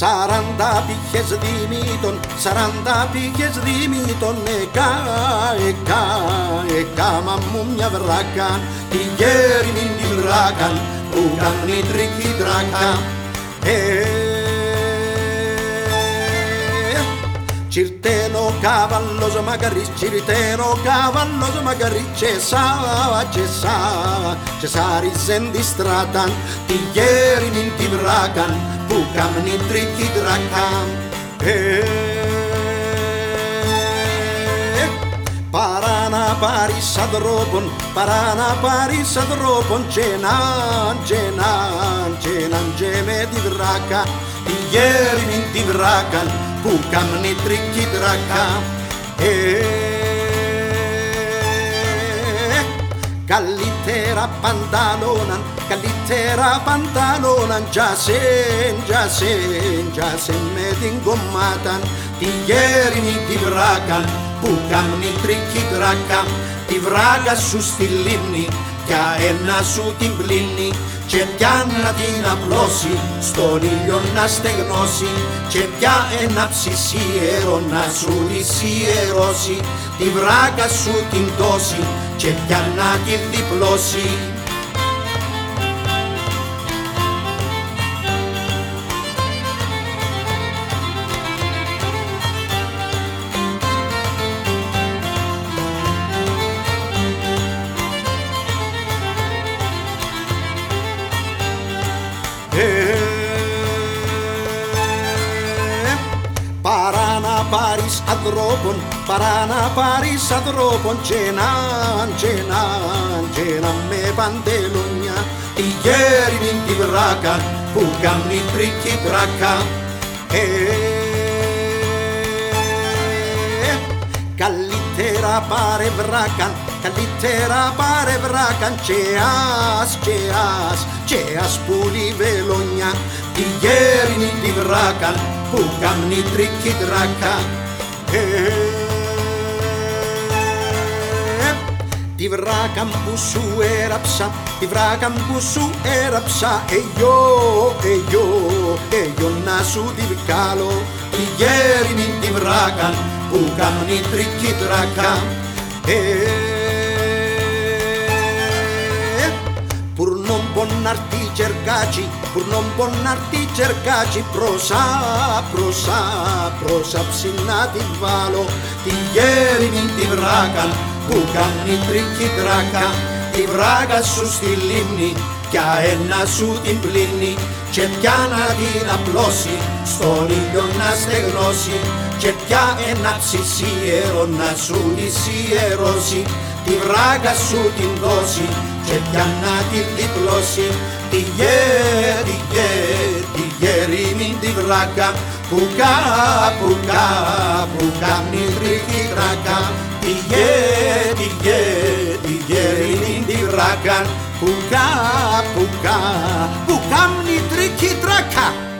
Σαράντα πήγες δίμητον, σαράντα πήγες δίμητον Εκά, εκά, εκά, μα μου μια βράκα Τη γέρι μην τη βράκα που κάνει τρίκη δράκα. Cirteno cavallo magari, cirteno cavallo magari c'è sa, c'è sa, c'è sa risendi stratan, ti ieri min ti vrakan, bukam ni triki drakan. Παράνα πάρεις σαν τρόπον, παράνα πάρεις σαν τρόπον Τζέναν, τζέναν, τζέναν και με τη βράκα Τη γέρι μην τη βράκαν που κάμνει τρίκη δράκα Καλύτερα πανταλώναν, καλύτερα πανταλώναν Τζάσεν, τζάσεν, τζάσεν με την κομμάταν Τη γέρι μην τη βράκαν που κάμνει τρίκη δράκα Τη βράκα σου στη λίμνη για ένα σου την πλύνει και πια να την απλώσει στον ήλιο να στεγνώσει και πια ένα ψησίερο να σου δυσιερώσει τη βράκα σου την δώσει και πια να την διπλώσει πάρεις ανθρώπων, παρά να πάρεις ανθρώπων και να, και να, και να με παντελόνια τη γέρι μην τη βράκα που κάνει τρίκη τράκα Καλύτερα πάρε βράκαν, καλύτερα πάρε βράκαν και ας, και ας, και ας πουλί βελόνια τη γέρι μην τη βράκαν που κάνει τρίκη τράκα. Τη βράκα που σου έραψα, τη βράκα που σου έραψα. Εγιώ, εγιώ, εγιώ να σου τη βγάλω. Τη γέρι μην τη βράκα που κάνει τρίκη τράκα Pur non bonarti cercaci, pur non bonarti cercaci Prosa, prosa, prosa ψινάτη βάλω Τη γέρι μην τη βράκαν που κάνει τρίκη τράκα Τη βράγα σου στη λίμνη κι ένα σου την πλύνει και πια να την απλώσει στον ήλιο να στεγνώσει και πια ένα ψησίερο να σου δυσιερώσει τη βράγα σου την δώσει και πια να την διπλώσει. Τη γε, τη γε, τη γέρι μην τη βράγα που κα, που κα, που κάμνει τρίχη τράκα τη γε, βράγα που κα, που κα, που κάμνει τρίκη τράκα